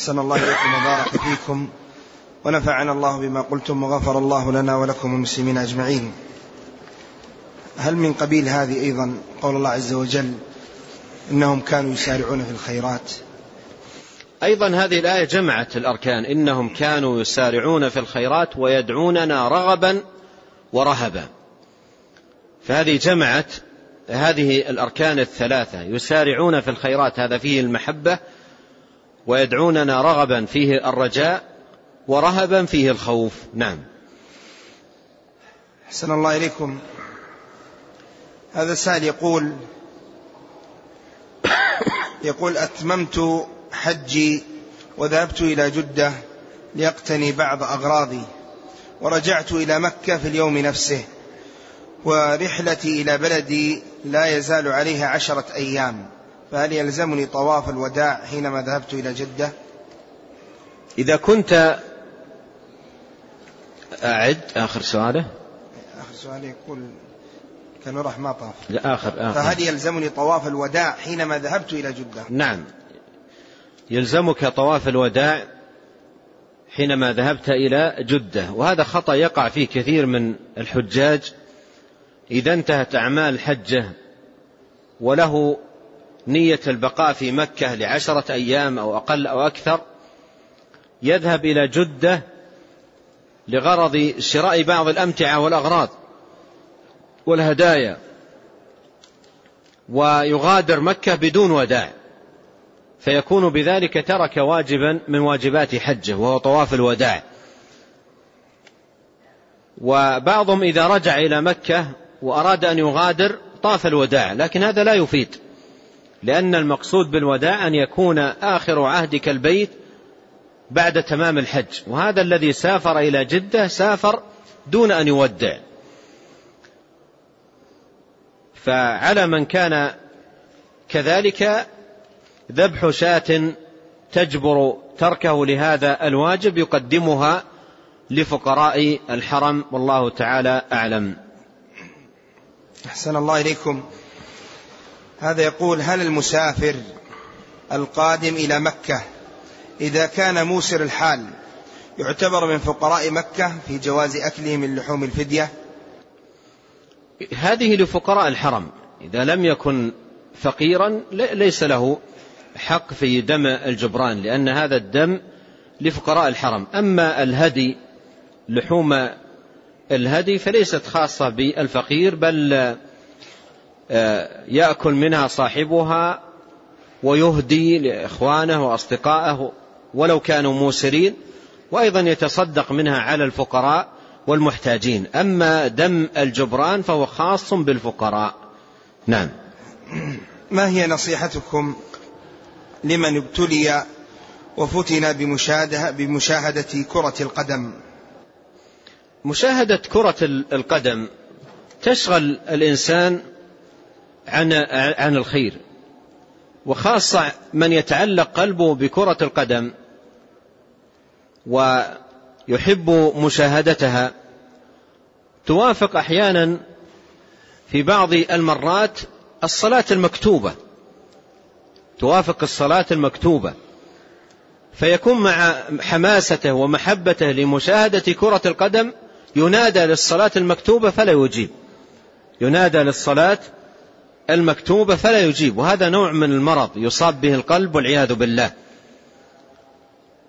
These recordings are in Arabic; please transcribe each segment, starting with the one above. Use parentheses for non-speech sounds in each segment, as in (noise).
أحسن الله إليكم وبارك فيكم ونفعنا الله بما قلتم وغفر الله لنا ولكم المسلمين أجمعين. هل من قبيل هذه أيضا قول الله عز وجل إنهم كانوا يسارعون في الخيرات؟ أيضا هذه الآية جمعت الأركان. إنهم كانوا يسارعون في الخيرات ويدعوننا رغبا ورهبا. فهذه جمعت هذه الأركان الثلاثة. يسارعون في الخيرات هذا فيه المحبة. ويدعوننا رغبا فيه الرجاء ورهبا فيه الخوف. نعم. حسن الله إليكم. هذا السائل يقول يقول أتممت حجي وذهبت إلى جدة ليقتني بعض أغراضي ورجعت إلى مكة في اليوم نفسه ورحلتي إلى بلدي لا يزال عليها عشرة أيام. فهل يلزمني طواف الوداع حينما ذهبت إلى جدة؟ إذا كنت أعد آخر سؤاله. آخر سؤال يقول كان راح ما طاف. لا آخر آخر. فهل يلزمني طواف الوداع حينما ذهبت إلى جدة؟ نعم. يلزمك طواف الوداع حينما ذهبت إلى جدة. وهذا خطأ يقع فيه كثير من الحجاج. إذا انتهت أعمال حجة وله نية البقاء في مكة لعشرة أيام أو أقل أو أكثر يذهب إلى جدة لغرض شراء بعض الأمتعة والأغراض والهدايا ويغادر مكة بدون وداع فيكون بذلك ترك واجبا من واجبات حجه وهو طواف الوداع. وبعضهم إذا رجع إلى مكة وأراد أن يغادر طاف الوداع لكن هذا لا يفيد. لأن المقصود بالوداع أن يكون آخر عهدك البيت بعد تمام الحج. وهذا الذي سافر إلى جدة سافر دون أن يودع. فعلى من كان كذلك ذبح شاة تجبر تركه لهذا الواجب يقدمها لفقراء الحرم والله تعالى أعلم. أحسن الله إليكم. هذا يقول هل المسافر القادم إلى مكة إذا كان موسر الحال يعتبر من فقراء مكة في جواز أكله من لحوم الفدية؟ هذه لفقراء الحرم. إذا لم يكن فقيرا ليس له حق في دم الجبران لأن هذا الدم لفقراء الحرم. أما الهدي لحوم الهدي فليست خاصة بالفقير بل يأكل منها صاحبها ويهدي لإخوانه وأصدقائه ولو كانوا موسرين وأيضا يتصدق منها على الفقراء والمحتاجين. أما دم الجبران فهو خاص بالفقراء. نعم. ما هي نصيحتكم لمن ابتلي وفتن بمشاهدة, بمشاهدة كرة القدم؟ مشاهدة كرة القدم تشغل الإنسان عن عن الخير. وخاصة من يتعلق قلبه بكرة القدم ويحب مشاهدتها توافق أحيانا في بعض المرات الصلاة المكتوبة. توافق الصلاة المكتوبة. فيكون مع حماسته ومحبته لمشاهدة كرة القدم ينادى للصلاة المكتوبة فلا يجيب. ينادى للصلاة المكتوبة فلا يجيب وهذا نوع من المرض يصاب به القلب والعياذ بالله.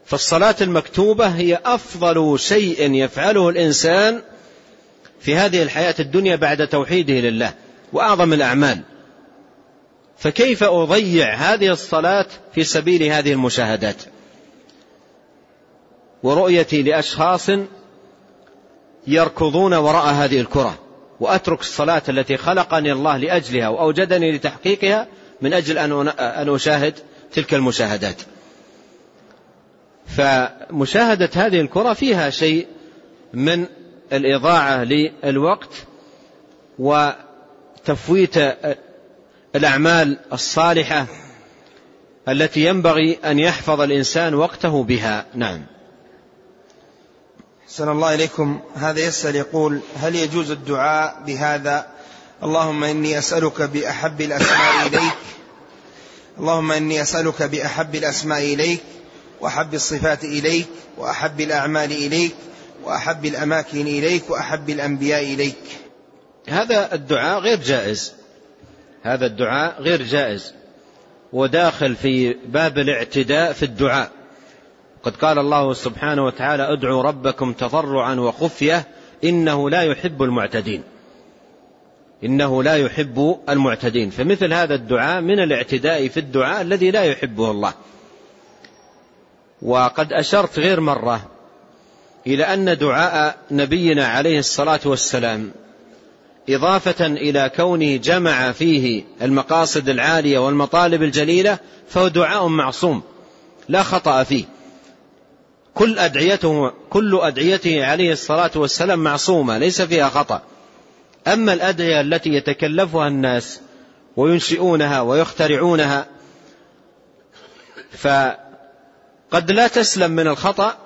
فالصلاة المكتوبة هي أفضل شيء يفعله الإنسان في هذه الحياة الدنيا بعد توحيده لله وأعظم الأعمال. فكيف أضيع هذه الصلاة في سبيل هذه المشاهدات؟ ورؤيتي لأشخاص يركضون وراء هذه الكرة. وأترك الصلاة التي خلقني الله لأجلها وأوجدني لتحقيقها من أجل أن أشاهد تلك المشاهدات. فمشاهدة هذه الكرة فيها شيء من الإضاعة للوقت وتفويت الأعمال الصالحة التي ينبغي أن يحفظ الإنسان وقته بها. نعم. سن الله إليكم. هذا يسأل يقول هل يجوز الدعاء بهذا؟ اللهم إني أسألك بأحب الأسماء إليك. اللهم إني أسألك بأحب الأسماء إليك وأحب الصفات إليك وأحب الأعمال إليك وأحب الأماكن إليك وأحب الأنبياء إليك. هذا الدعاء غير جائز. هذا الدعاء غير جائز. وداخل في باب الاعتداء في الدعاء. قد قال الله سبحانه وتعالى ادعوا ربكم تضرعا وخفية إنه لا يحب المعتدين. إنه لا يحب المعتدين. فمثل هذا الدعاء من الاعتداء في الدعاء الذي لا يحبه الله. وقد أشرت غير مرة إلى أن دعاء نبينا عليه الصلاة والسلام إضافة إلى كونه جمع فيه المقاصد العالية والمطالب الجليلة فهو دعاء معصوم. لا خطأ فيه. كل أدعيته كل أدعيته عليه الصلاة والسلام معصومة ليس فيها خطأ. أما الأدعية التي يتكلفها الناس وينشئونها ويخترعونها فقد لا تسلم من الخطأ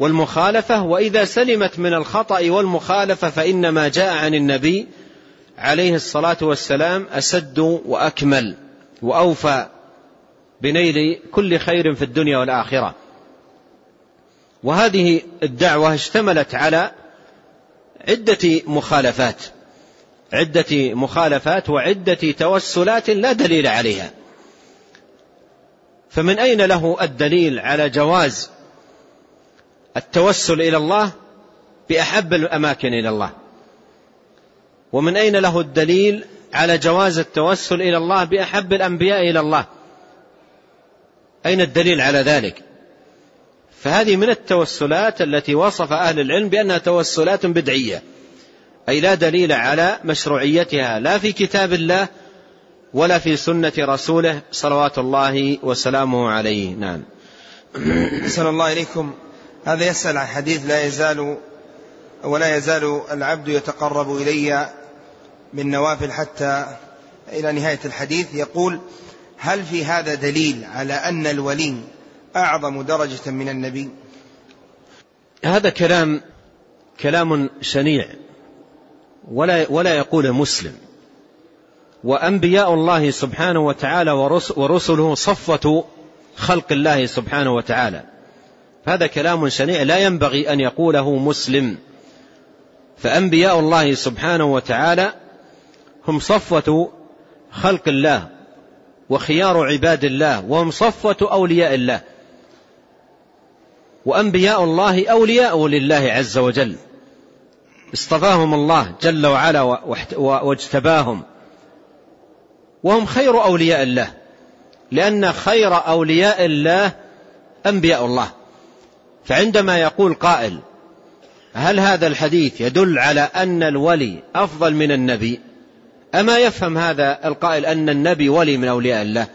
والمخالفة وإذا سلمت من الخطأ والمخالفة فإنما جاء عن النبي عليه الصلاة والسلام أسد وأكمل وأوفى. بنيل كل خير في الدنيا والآخرة. وهذه الدعوة اشتملت على عدة مخالفات عدة مخالفات وعدة توسلات لا دليل عليها. فمن أين له الدليل على جواز التوسل إلى الله بأحب الأماكن إلى الله؟ ومن أين له الدليل على جواز التوسل إلى الله بأحب الأنبياء إلى الله؟ أين الدليل على ذلك؟ فهذه من التوسلات التي وصف أهل العلم بأنها توسلات بدعية أي لا دليل على مشروعيتها لا في كتاب الله ولا في سنة رسوله صلوات الله وسلامه عليه. نعم. أسأل الله إليكم. هذا يسأل عن حديث لا يزال ولا يزال العبد يتقرب إلي بالنوافل حتى إلى نهاية الحديث. يقول هل في هذا دليل على أن الولي أعظم درجة من النبي؟ هذا كلام كلام شنيع ولا ولا يقول مسلم. وأنبياء الله سبحانه وتعالى ورسله صفوة خلق الله سبحانه وتعالى. هذا كلام شنيع لا ينبغي أن يقوله مسلم. فأنبياء الله سبحانه وتعالى هم صفوة خلق الله. وخيار عباد الله وهم صفوة أولياء الله. وأنبياء الله أولياء لله عز وجل. اصطفاهم الله جل وعلا واجتباهم. وهم خير أولياء الله. لأن خير أولياء الله أنبياء الله. فعندما يقول قائل هل هذا الحديث يدل على أن الولي أفضل من النبي؟ أما يفهم هذا القائل أن النبي ولي من أولياء الله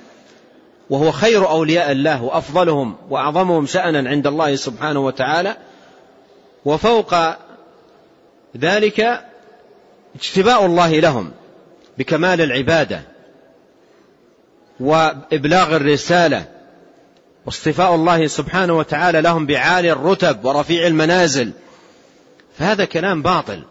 وهو خير أولياء الله وأفضلهم وأعظمهم شأنا عند الله سبحانه وتعالى وفوق ذلك اجتباء الله لهم بكمال العبادة وإبلاغ الرسالة واصطفاء الله سبحانه وتعالى لهم بعالي الرتب ورفيع المنازل. فهذا كلام باطل.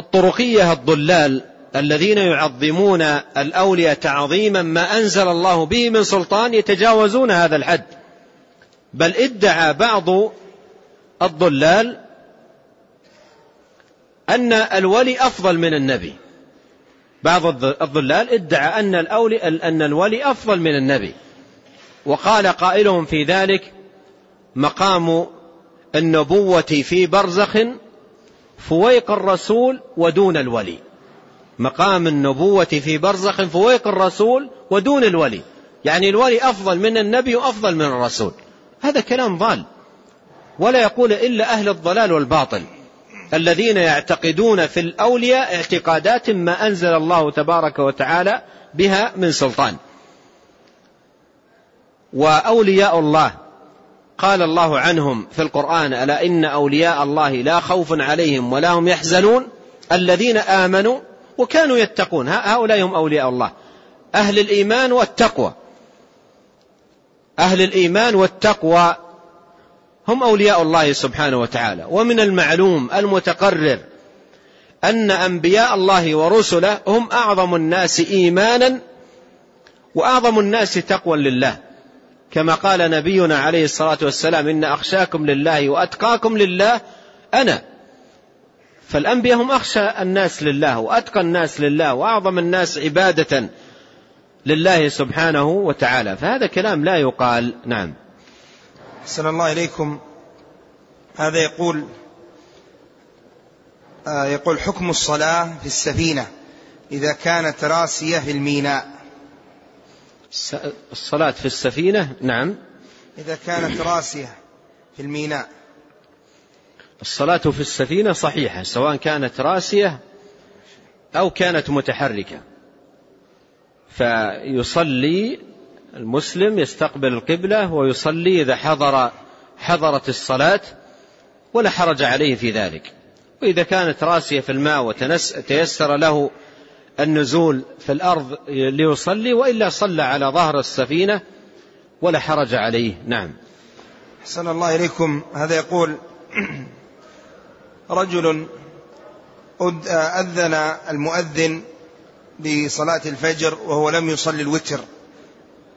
والطرقية الضلال الذين يعظمون الأولياء تعظيما ما أنزل الله به من سلطان يتجاوزون هذا الحد. بل ادعى بعض الضلال أن الولي أفضل من النبي. بعض الضلال ادعى أن الأولي أن الولي أفضل من النبي. وقال قائلهم في ذلك مقام النبوة في برزخ فويق الرسول ودون الولي. مقام النبوة في برزخ فويق الرسول ودون الولي. يعني الولي أفضل من النبي وأفضل من الرسول. هذا كلام ضال. ولا يقول إلا أهل الضلال والباطل. الذين يعتقدون في الأولياء اعتقادات ما أنزل الله تبارك وتعالى بها من سلطان. وأولياء الله. قال الله عنهم في القرآن ألا إن أولياء الله لا خوف عليهم ولا هم يحزنون؟ الذين آمنوا وكانوا يتقون. هؤلاء هم أولياء الله. أهل الإيمان والتقوى. أهل الإيمان والتقوى هم أولياء الله سبحانه وتعالى. ومن المعلوم المتقرر أن أنبياء الله ورسله هم أعظم الناس إيمانا وأعظم الناس تقوى لله. كما قال نبينا عليه الصلاة والسلام إن أخشاكم لله وأتقاكم لله أنا. فالأنبياء هم أخشى الناس لله وأتقى الناس لله وأعظم الناس عبادة لله سبحانه وتعالى. فهذا كلام لا يقال. نعم. حسن الله إليكم. هذا يقول آه يقول حكم الصلاة في السفينة إذا كانت راسية في الميناء. الصلاة في السفينة نعم. إذا كانت راسية في الميناء. الصلاة في السفينة صحيحة سواء كانت راسية أو كانت متحركة. فيصلي المسلم يستقبل القبلة ويصلي إذا حضر حضرت الصلاة ولا حرج عليه في ذلك. وإذا كانت راسية في الماء وتيسر له النزول في الأرض ليصلي وإلا صلى على ظهر السفينة ولا حرج عليه. نعم. حسن الله إليكم. هذا يقول رجل أذن المؤذن لصلاة الفجر وهو لم يصلي الوتر.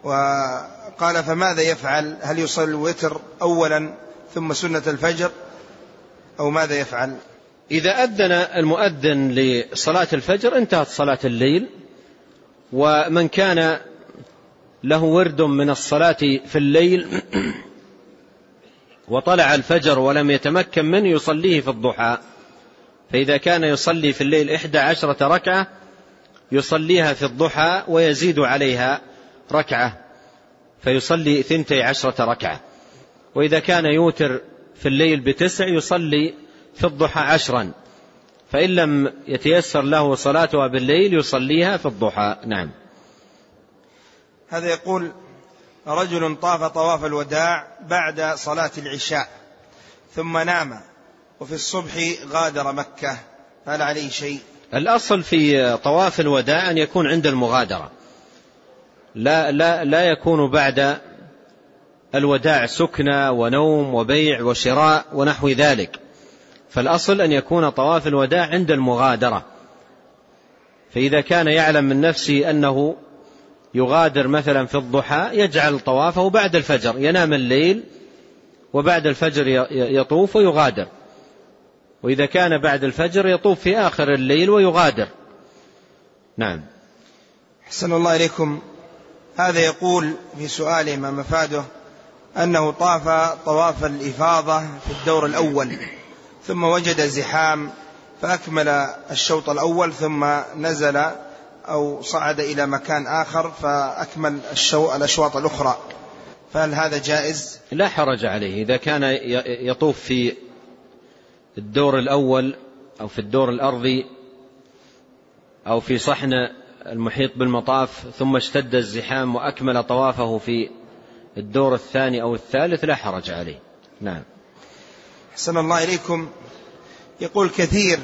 وقال فماذا يفعل؟ هل يصلي الوتر أولا ثم سنة الفجر أو ماذا يفعل؟ إذا أذن المؤذن لصلاة الفجر انتهت صلاة الليل ومن كان له ورد من الصلاة في الليل (clears throat) وطلع الفجر ولم يتمكن منه يصليه في الضحى. فإذا كان يصلي في الليل إحدى عشرة ركعة يصليها في الضحى ويزيد عليها ركعة فيصلي ثنتي عشرة ركعة. وإذا كان يوتر في الليل بتسع يصلي في الضحى عشرا. فإن لم يتيسر له صلاتها بالليل يصليها في الضحى. نعم. هذا يقول رجل طاف طواف الوداع بعد صلاة العشاء ثم نام وفي الصبح غادر مكة. هل عليه شيء؟ الأصل في طواف الوداع أن يكون عند المغادرة. لا, لا, لا يكون بعد الوداع سكنى ونوم وبيع وشراء ونحو ذلك. فالأصل أن يكون طواف الوداع عند المغادرة. فإذا كان يعلم من نفسه أنه يغادر مثلا في الضحى يجعل طوافه بعد الفجر ينام الليل وبعد الفجر يطوف ويغادر. وإذا كان بعد الفجر يطوف في آخر الليل ويغادر. نعم. حسن الله إليكم. هذا يقول في سؤاله ما مفاده أنه طاف طواف الإفاضة في الدور الأول. ثم وجد زحام فأكمل الشوط الأول ثم نزل أو صعد إلى مكان آخر فأكمل الشو... الأشواط الأخرى. فهل هذا جائز؟ لا حرج عليه. إذا كان يطوف في الدور الأول أو في الدور الأرضي أو في صحن المحيط بالمطاف ثم اشتد الزحام وأكمل طوافه في الدور الثاني أو الثالث لا حرج عليه. نعم. حسن الله إليكم. يقول كثير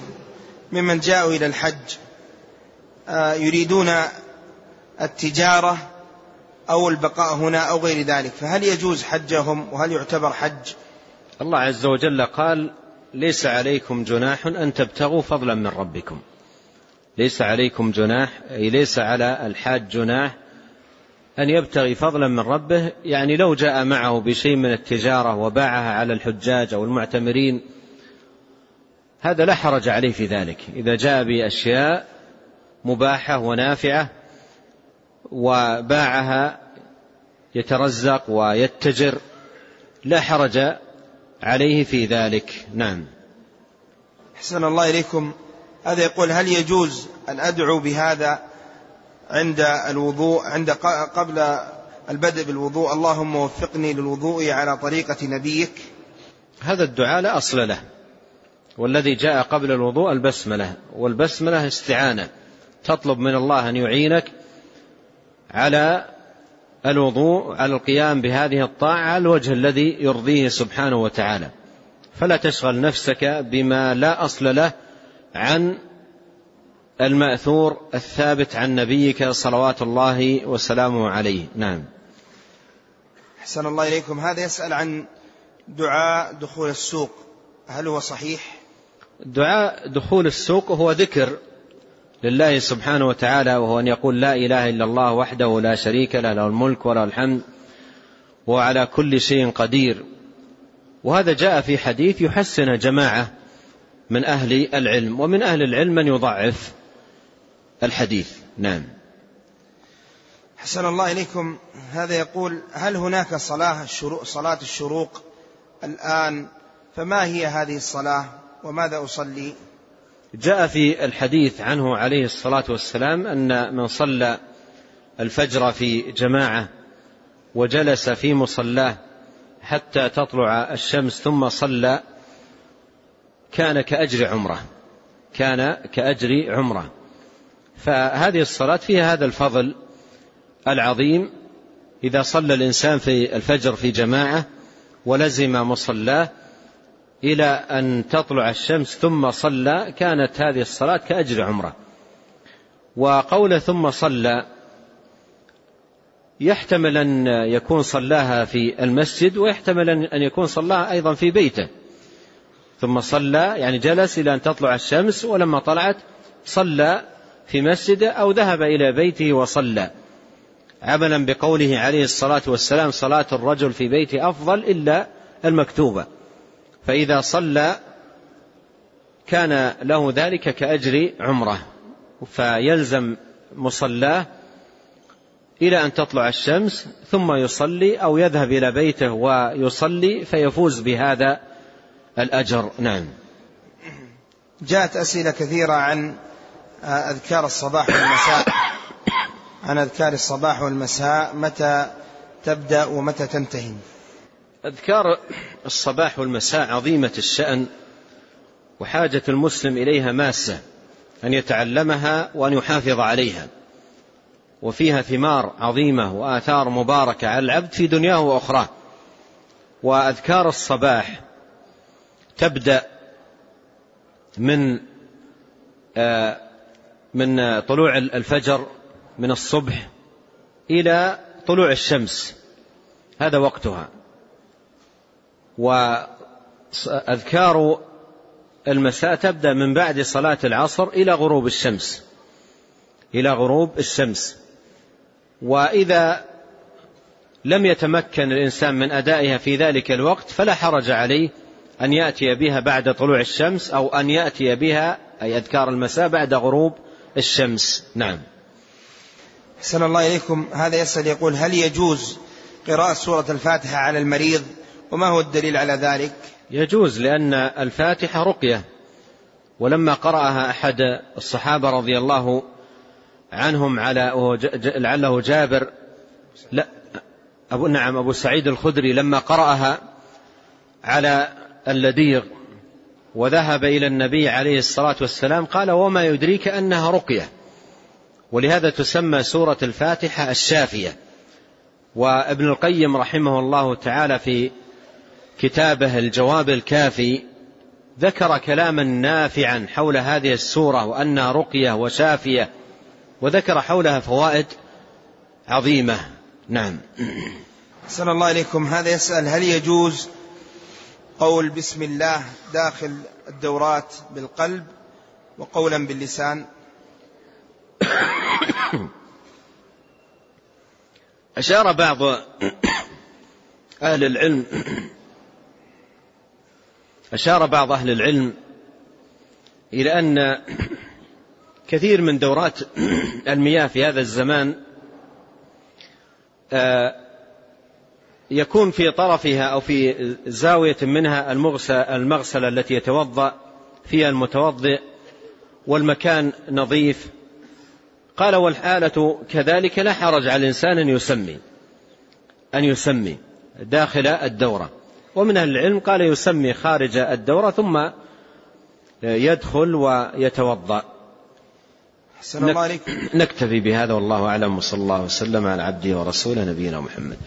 ممن جاءوا إلى الحج آه، يريدون التجارة أو البقاء هنا أو غير ذلك فهل يجوز حجهم وهل يعتبر حج؟ الله عز وجل قال ليس عليكم جناح أن تبتغوا فضلا من ربكم. ليس عليكم جناح أي ليس على الحاج جناح أن يبتغي فضلا من ربه. يعني لو جاء معه بشيء من التجارة وباعها على الحجاج أو المعتمرين هذا لا حرج عليه في ذلك. إذا جاء بأشياء مباحة ونافعة وباعها يترزق ويتجر لا حرج عليه في ذلك. نعم. حسن الله إليكم. هذا يقول هل يجوز أن أدعو بهذا عند الوضوء عند قبل البدء بالوضوء اللهم وفقني للوضوء على طريقة نبيك. هذا الدعاء لا أصل له. والذي جاء قبل الوضوء البسملة. والبسملة استعانة. تطلب من الله أن يعينك على الوضوء على القيام بهذه الطاعة على الوجه الذي يرضيه سبحانه وتعالى. فلا تشغل نفسك بما لا أصل له عن المأثور الثابت عن نبيك صلوات الله وسلامه عليه. نعم. حسن الله إليكم. هذا يسأل عن دعاء دخول السوق. هل هو صحيح؟ دعاء دخول السوق هو ذكر لله سبحانه وتعالى وهو أن يقول لا إله إلا الله وحده لا شريك له له الملك وله الحمد وعلى كل شيء قدير. وهذا جاء في حديث يحسن جماعة من أهل العلم ومن أهل العلم من يضعف الحديث. نعم. حسن الله إليكم. هذا يقول هل هناك صلاة الشروق صلاة الشروق الآن؟ فما هي هذه الصلاة؟ وماذا أصلي؟ جاء في الحديث عنه عليه الصلاة والسلام أن من صلى الفجر في جماعة وجلس في مصلاه حتى تطلع الشمس ثم صلى كان كأجر عمرة. كان كأجر عمرة. فهذه الصلاة فيها هذا الفضل العظيم. إذا صلى الإنسان في الفجر في جماعة ولزم مصلاه إلى أن تطلع الشمس ثم صلى كانت هذه الصلاة كأجر عمرة. وقول ثم صلى يحتمل أن يكون صلاها في المسجد ويحتمل أن يكون صلاها أيضا في بيته. ثم صلى يعني جلس إلى أن تطلع الشمس ولما طلعت صلى في مسجده أو ذهب إلى بيته وصلى. عملا بقوله عليه الصلاة والسلام صلاة الرجل في بيته أفضل إلا المكتوبة. فإذا صلى كان له ذلك كأجر عمرة. فيلزم مصلاه إلى أن تطلع الشمس ثم يصلي أو يذهب إلى بيته ويصلي فيفوز بهذا الأجر. نعم. جاءت أسئلة كثيرة عن أذكار الصباح والمساء. عن أذكار الصباح والمساء متى تبدأ ومتى تنتهي. أذكار الصباح والمساء عظيمة الشأن وحاجة المسلم إليها ماسة أن يتعلمها وأن يحافظ عليها. وفيها ثمار عظيمة وآثار مباركة على العبد في دنياه وأخراه. وأذكار الصباح تبدأ من آه، من طلوع الفجر من الصبح إلى طلوع الشمس. هذا وقتها. وأذكار المساء تبدأ من بعد صلاة العصر إلى غروب الشمس. إلى غروب الشمس. وإذا لم يتمكن الإنسان من أدائها في ذلك الوقت فلا حرج عليه أن يأتي بها بعد طلوع الشمس أو أن يأتي بها أي أذكار المساء بعد غروب الشمس. نعم. حسن الله إليكم. هذا يسأل يقول هل يجوز قراءة سورة الفاتحة على المريض؟ وما هو الدليل على ذلك؟ يجوز لأن الفاتحة رقية. ولما قرأها أحد الصحابة رضي الله عنهم على لعله جابر لا أبو نعم أبو سعيد الخدري لما قرأها على اللديغ وذهب إلى النبي عليه الصلاة والسلام قال وما يدريك أنها رقية. ولهذا تسمى سورة الفاتحة الشافية. وابن القيم رحمه الله تعالى في كتابه الجواب الكافي ذكر كلاما نافعا حول هذه السورة وأنها رقية وشافية وذكر حولها فوائد عظيمة. نعم. أحسن الله إليكم. هذا يسأل هل يجوز قول بسم الله داخل الدورات بالقلب وقولا باللسان. أشار بعض أهل العلم أشار بعض أهل العلم إلى أن كثير من دورات المياه في هذا الزمان آه، يكون في طرفها أو في زاوية منها المغسلة التي يتوضأ فيها المتوضئ والمكان نظيف. قال والحالة كذلك لا حرج على الإنسان أن يسمي أن يسمي داخل الدورة. ومن أهل العلم قال يسمي خارج الدورة ثم يدخل ويتوضأ. نكتفي بهذا والله أعلم. وصلى الله وسلم على عبده ورسوله نبينا محمد.